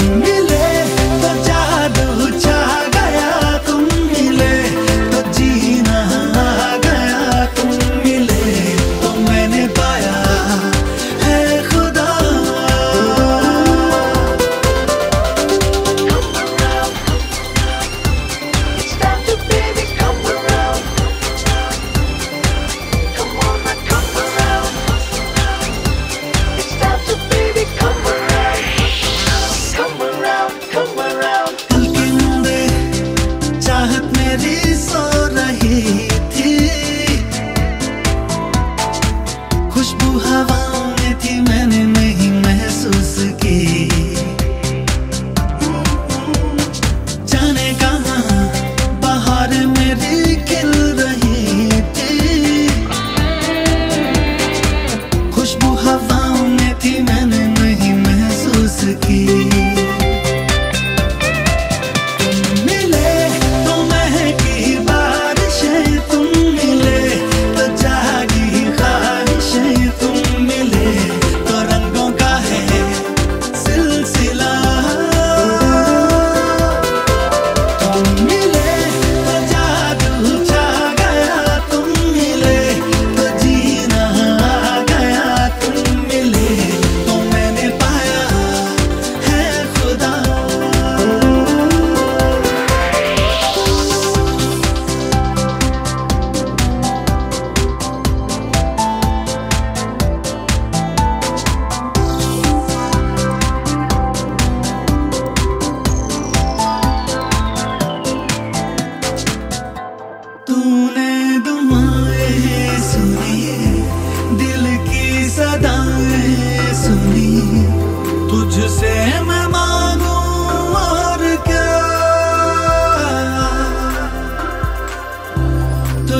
you.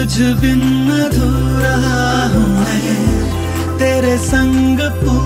तुझ बिन्न अधूरा हूँ मैं तेरे संग पूरा